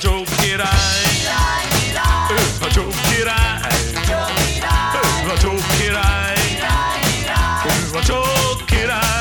Choke it Över tråkig Över tråkig Över tråkig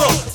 Eso.